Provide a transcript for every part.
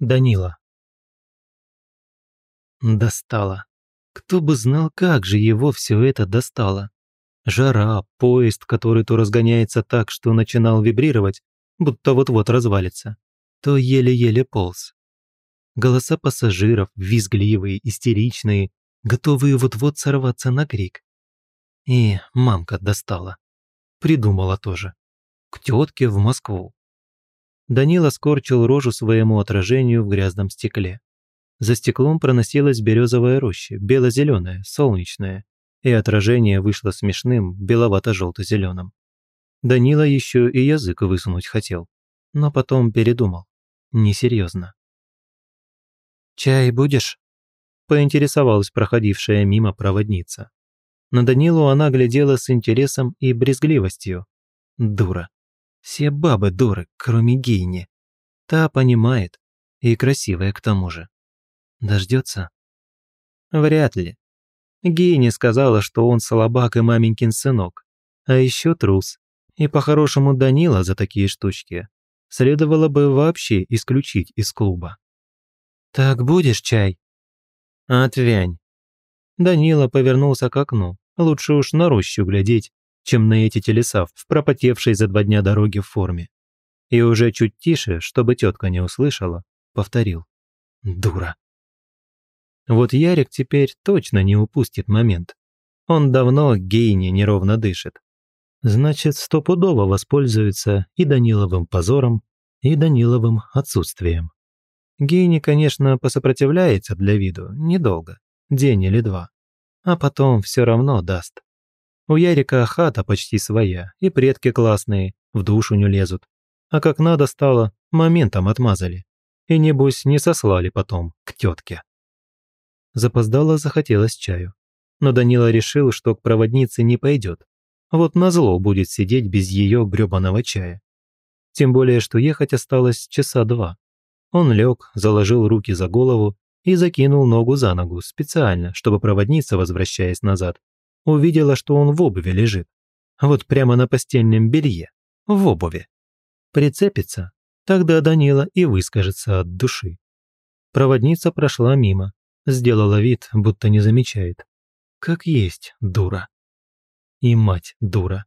Данила. Достало. Кто бы знал, как же его все это достало. Жара, поезд, который то разгоняется так, что начинал вибрировать, будто вот-вот развалится, то еле-еле полз. Голоса пассажиров, визгливые, истеричные, готовые вот-вот сорваться на крик. И мамка достала. Придумала тоже. К тетке в Москву. Данила скорчил рожу своему отражению в грязном стекле. За стеклом проносилась березовая роща, бело-зеленая, солнечная, и отражение вышло смешным, беловато-желто-зеленым. Данила еще и язык высунуть хотел, но потом передумал. Несерьезно. «Чай будешь?» – поинтересовалась проходившая мимо проводница. На Данилу она глядела с интересом и брезгливостью. Дура. Все бабы дуры, кроме Гейни. Та понимает, и красивая к тому же. Дождется? Вряд ли. Гейни сказала, что он слабак и маменькин сынок, а еще трус. И по-хорошему Данила за такие штучки следовало бы вообще исключить из клуба. «Так будешь чай?» «Отвянь». Данила повернулся к окну, лучше уж на рощу глядеть, чем на эти телеса в пропотевшей за два дня дороги в форме. И уже чуть тише, чтобы тетка не услышала, повторил. «Дура!» Вот Ярик теперь точно не упустит момент. Он давно гейне неровно дышит. Значит, стопудово воспользуется и Даниловым позором, и Даниловым отсутствием. Гейни, конечно, посопротивляется для виду, недолго, день или два. А потом все равно даст. У Ярика хата почти своя, и предки классные, в душу не лезут. А как надо стало, моментом отмазали. И небось не сослали потом к тетке. Запоздало захотелось чаю. Но Данила решил, что к проводнице не пойдет. Вот назло будет сидеть без ее грёбаного чая. Тем более, что ехать осталось часа два. Он лег, заложил руки за голову и закинул ногу за ногу специально, чтобы проводница, возвращаясь назад, увидела, что он в обуви лежит. Вот прямо на постельном белье. В обуви. Прицепится, тогда Данила и выскажется от души. Проводница прошла мимо, сделала вид, будто не замечает. Как есть, дура. И мать дура.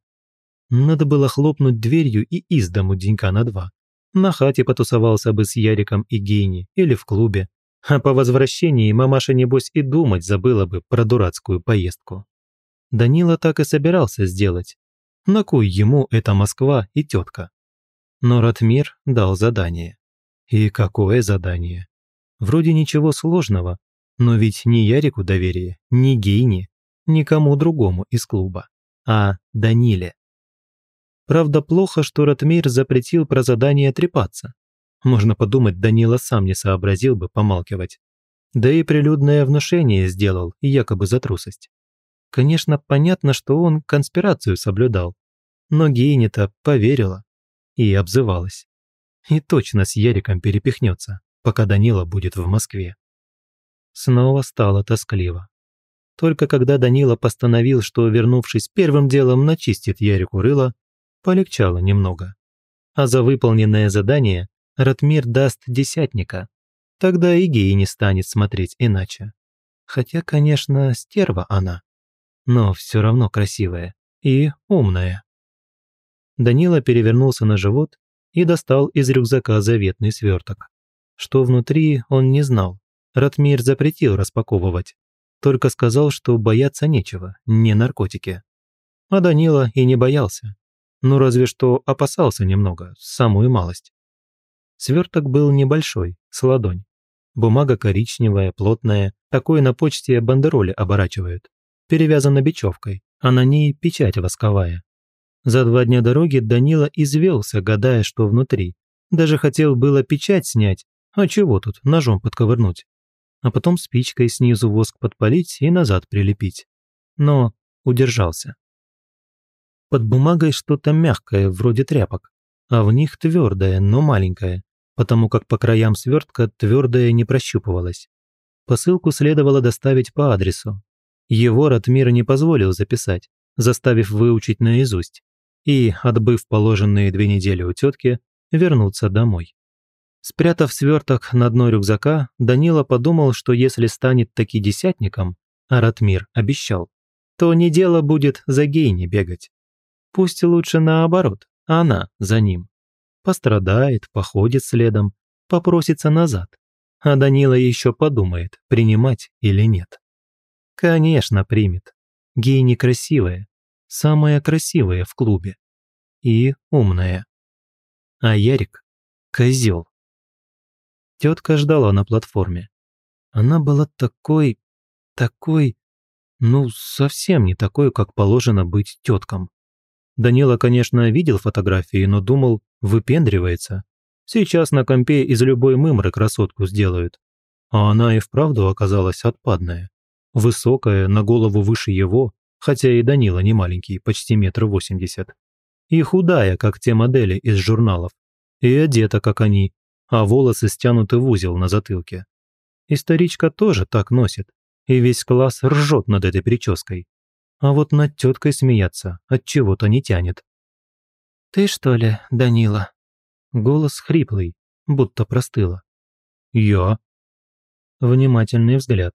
Надо было хлопнуть дверью и из дому денька на два. На хате потусовался бы с Яриком и Гейни или в клубе. А по возвращении мамаша, небось, и думать забыла бы про дурацкую поездку. Данила так и собирался сделать. На кой ему эта Москва и тетка? Но Ратмир дал задание. И какое задание? Вроде ничего сложного, но ведь ни Ярику доверие, ни Гейне, никому другому из клуба, а Даниле. Правда, плохо, что Ратмир запретил про задание трепаться. Можно подумать, Данила сам не сообразил бы помалкивать. Да и прилюдное внушение сделал, якобы за трусость. Конечно, понятно, что он конспирацию соблюдал. Но Гейни-то поверила и обзывалась. И точно с Яриком перепихнется, пока Данила будет в Москве. Снова стало тоскливо. Только когда Данила постановил, что, вернувшись первым делом, начистит Ярику рыло, полегчало немного. А за выполненное задание Ратмир даст десятника. Тогда и Гей не станет смотреть иначе. Хотя, конечно, стерва она но все равно красивая и умная. Данила перевернулся на живот и достал из рюкзака заветный сверток. Что внутри, он не знал. Ратмир запретил распаковывать. Только сказал, что бояться нечего, не наркотики. А Данила и не боялся. Ну, разве что опасался немного, самую малость. Сверток был небольшой, с ладонь. Бумага коричневая, плотная, такой на почте бандероли оборачивают перевязана бечевкой, а на ней печать восковая. За два дня дороги Данила извелся, гадая, что внутри. Даже хотел было печать снять, а чего тут, ножом подковырнуть. А потом спичкой снизу воск подпалить и назад прилепить. Но удержался. Под бумагой что-то мягкое, вроде тряпок, а в них твердое, но маленькое, потому как по краям свертка твердое не прощупывалось. Посылку следовало доставить по адресу, его Ратмир не позволил записать, заставив выучить наизусть, и, отбыв положенные две недели у тетки, вернуться домой. Спрятав сверток на дно рюкзака, Данила подумал, что если станет таки десятником, а Ратмир обещал, то не дело будет за гейни бегать. Пусть лучше наоборот, она за ним. Пострадает, походит следом, попросится назад. А Данила еще подумает, принимать или нет. Конечно, примет. Гейни красивая. Самая красивая в клубе. И умная. А Ярик – козел. Тетка ждала на платформе. Она была такой, такой, ну, совсем не такой, как положено быть теткам. Данила, конечно, видел фотографии, но думал, выпендривается. Сейчас на компе из любой мымры красотку сделают. А она и вправду оказалась отпадная высокая, на голову выше его, хотя и Данила не маленький, почти метр восемьдесят. И худая, как те модели из журналов. И одета, как они, а волосы стянуты в узел на затылке. И старичка тоже так носит, и весь класс ржет над этой прической. А вот над теткой смеяться от чего-то не тянет. «Ты что ли, Данила?» Голос хриплый, будто простыла. «Я?» Внимательный взгляд.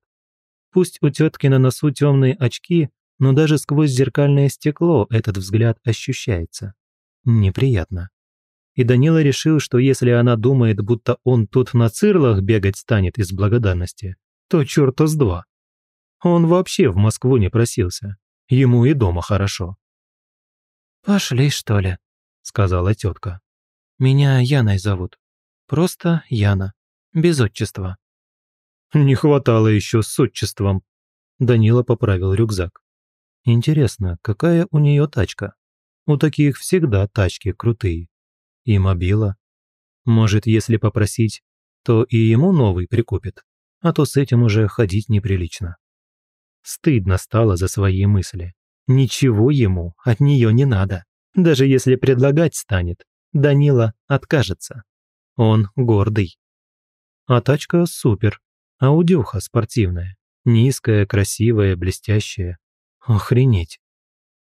Пусть у тетки на носу темные очки, но даже сквозь зеркальное стекло этот взгляд ощущается. Неприятно. И Данила решил, что если она думает, будто он тут на цирлах бегать станет из благодарности, то черта с два. Он вообще в Москву не просился. Ему и дома хорошо. «Пошли, что ли?» – сказала тетка. «Меня Яной зовут. Просто Яна. Без отчества». Не хватало еще с отчеством. Данила поправил рюкзак. Интересно, какая у нее тачка? У таких всегда тачки крутые. И мобила. Может, если попросить, то и ему новый прикупит, а то с этим уже ходить неприлично. Стыдно стало за свои мысли. Ничего ему от нее не надо. Даже если предлагать станет, Данила откажется. Он гордый. А тачка супер. Аудюха спортивная. Низкая, красивая, блестящая. Охренеть.